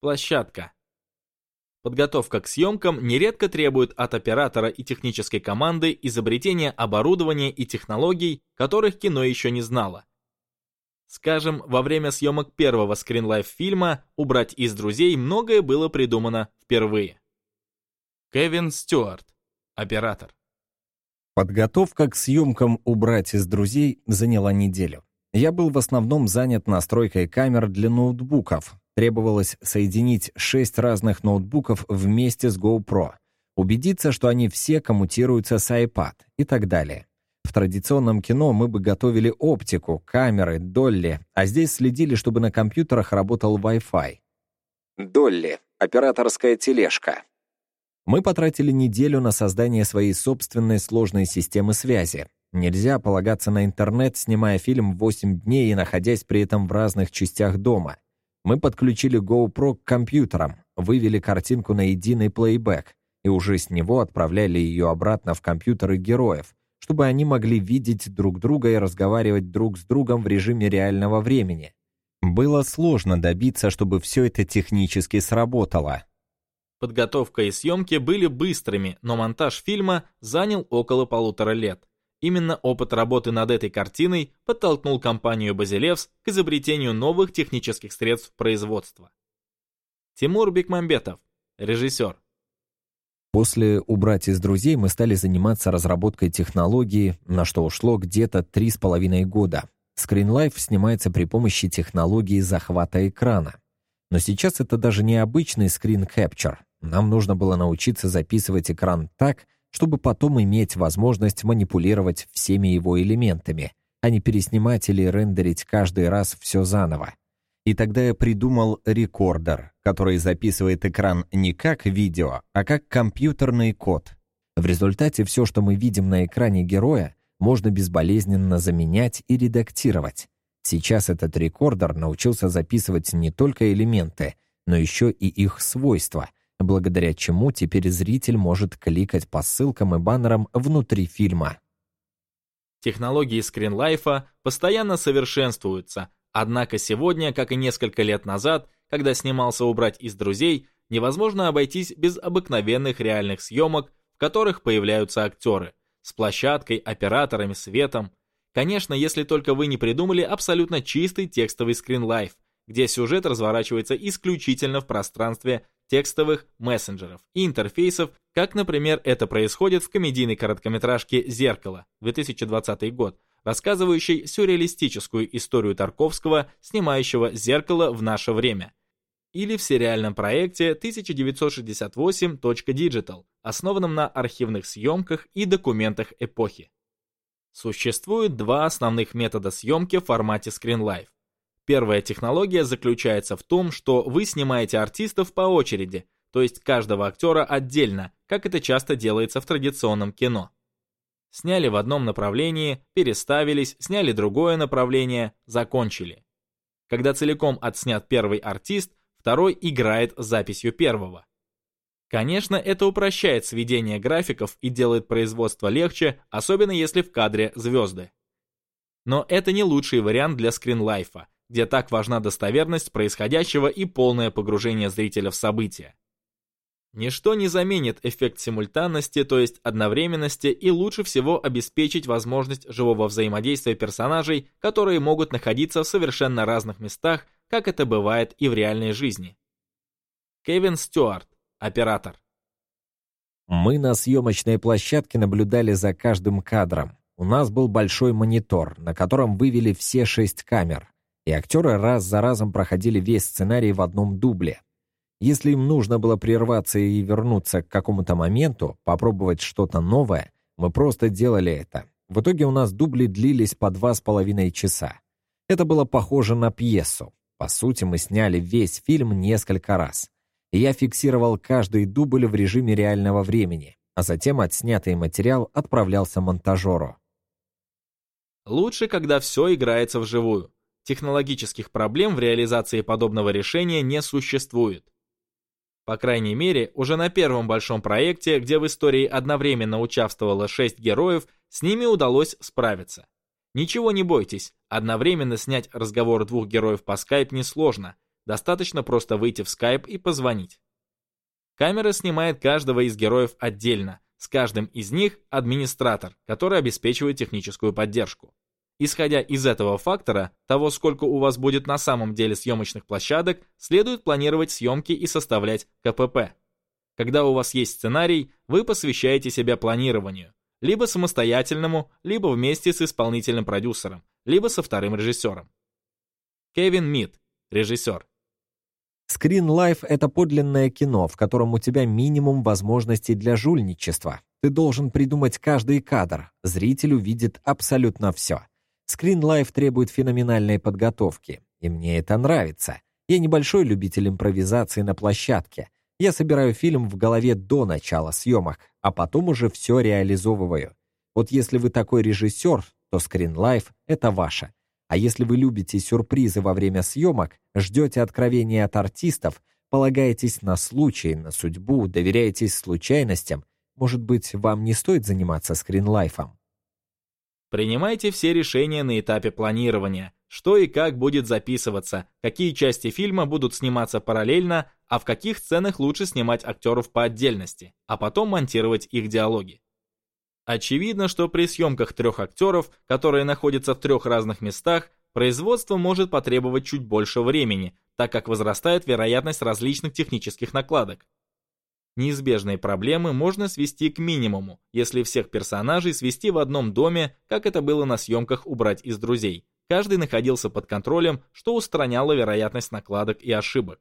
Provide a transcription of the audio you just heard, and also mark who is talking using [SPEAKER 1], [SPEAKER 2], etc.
[SPEAKER 1] Площадка. Подготовка к съемкам нередко требует от оператора и технической команды изобретения оборудования и технологий, которых кино еще не знало. Скажем, во время съемок первого скринлайф фильма «Убрать из друзей» многое было придумано впервые. Кевин Стюарт, оператор.
[SPEAKER 2] Подготовка к съемкам «Убрать из друзей» заняла неделю. Я был в основном занят настройкой камер для ноутбуков, Требовалось соединить шесть разных ноутбуков вместе с GoPro, убедиться, что они все коммутируются с iPad и так далее. В традиционном кино мы бы готовили оптику, камеры, долли, а здесь следили, чтобы на компьютерах работал Wi-Fi. Долли — операторская тележка. Мы потратили неделю на создание своей собственной сложной системы связи. Нельзя полагаться на интернет, снимая фильм 8 дней и находясь при этом в разных частях дома — мы подключили GoPro к компьютерам, вывели картинку на единый плейбэк и уже с него отправляли ее обратно в компьютеры героев, чтобы они могли видеть друг друга и разговаривать друг с другом в режиме реального времени. Было сложно добиться, чтобы все это технически сработало.
[SPEAKER 1] Подготовка и съемки были быстрыми, но монтаж фильма занял около полутора лет. Именно опыт работы над этой картиной подтолкнул компанию «Базилевс» к изобретению новых технических средств производства. Тимур Бекмамбетов, режиссер.
[SPEAKER 2] После «Убрать из друзей» мы стали заниматься разработкой технологии, на что ушло где-то три с половиной года. Screenlife снимается при помощи технологии захвата экрана. Но сейчас это даже не обычный capture. Нам нужно было научиться записывать экран так, чтобы потом иметь возможность манипулировать всеми его элементами, а не переснимать или рендерить каждый раз все заново. И тогда я придумал рекордер, который записывает экран не как видео, а как компьютерный код. В результате все, что мы видим на экране героя, можно безболезненно заменять и редактировать. Сейчас этот рекордер научился записывать не только элементы, но еще и их свойства, благодаря чему теперь зритель может кликать по ссылкам и баннерам внутри фильма.
[SPEAKER 1] Технологии скринлайфа постоянно совершенствуются, однако сегодня, как и несколько лет назад, когда снимался «Убрать из друзей», невозможно обойтись без обыкновенных реальных съемок, в которых появляются актеры, с площадкой, операторами, светом. Конечно, если только вы не придумали абсолютно чистый текстовый скринлайф, где сюжет разворачивается исключительно в пространстве текстовых мессенджеров и интерфейсов, как, например, это происходит в комедийной короткометражке «Зеркало» 2020 год, рассказывающей сюрреалистическую историю Тарковского, снимающего «Зеркало» в наше время. Или в сериальном проекте 1968.digital, основанном на архивных съемках и документах эпохи. Существует два основных метода съемки в формате ScreenLife. Первая технология заключается в том, что вы снимаете артистов по очереди, то есть каждого актера отдельно, как это часто делается в традиционном кино. Сняли в одном направлении, переставились, сняли другое направление, закончили. Когда целиком отснят первый артист, второй играет записью первого. Конечно, это упрощает сведение графиков и делает производство легче, особенно если в кадре звезды. Но это не лучший вариант для скринлайфа, где так важна достоверность происходящего и полное погружение зрителя в события. Ничто не заменит эффект симультанности, то есть одновременности, и лучше всего обеспечить возможность живого взаимодействия персонажей, которые могут находиться в совершенно разных местах, как это бывает и в реальной жизни. Кевин Стюарт, оператор.
[SPEAKER 2] Мы на съемочной площадке наблюдали за каждым кадром. У нас был большой монитор, на котором вывели все шесть камер и актеры раз за разом проходили весь сценарий в одном дубле. Если им нужно было прерваться и вернуться к какому-то моменту, попробовать что-то новое, мы просто делали это. В итоге у нас дубли длились по два с половиной часа. Это было похоже на пьесу. По сути, мы сняли весь фильм несколько раз. Я фиксировал каждый дубль в режиме реального времени, а затем отснятый материал отправлялся монтажеру.
[SPEAKER 1] Лучше, когда все играется вживую. Технологических проблем в реализации подобного решения не существует. По крайней мере, уже на первом большом проекте, где в истории одновременно участвовало 6 героев, с ними удалось справиться. Ничего не бойтесь, одновременно снять разговор двух героев по скайп несложно. Достаточно просто выйти в Skype и позвонить. Камера снимает каждого из героев отдельно, с каждым из них администратор, который обеспечивает техническую поддержку. Исходя из этого фактора, того, сколько у вас будет на самом деле съемочных площадок, следует планировать съемки и составлять КПП. Когда у вас есть сценарий, вы посвящаете себя планированию, либо самостоятельному, либо вместе с исполнительным продюсером, либо со вторым режиссером. Кевин Мид, режиссер.
[SPEAKER 2] Screen Life — это подлинное кино, в котором у тебя минимум возможностей для жульничества. Ты должен придумать каждый кадр, зритель увидит абсолютно все. Life требует феноменальной подготовки, и мне это нравится. Я небольшой любитель импровизации на площадке. Я собираю фильм в голове до начала съемок, а потом уже все реализовываю. Вот если вы такой режиссер, то Life — это ваше. А если вы любите сюрпризы во время съемок, ждете откровения от артистов, полагаетесь на случай, на судьбу, доверяетесь случайностям, может быть, вам не стоит заниматься скринлайфом?
[SPEAKER 1] Принимайте все решения на этапе планирования, что и как будет записываться, какие части фильма будут сниматься параллельно, а в каких сценах лучше снимать актеров по отдельности, а потом монтировать их диалоги. Очевидно, что при съемках трех актеров, которые находятся в трех разных местах, производство может потребовать чуть больше времени, так как возрастает вероятность различных технических накладок. Неизбежные проблемы можно свести к минимуму, если всех персонажей свести в одном доме, как это было на съемках «Убрать из друзей». Каждый находился под контролем, что устраняло вероятность накладок и ошибок.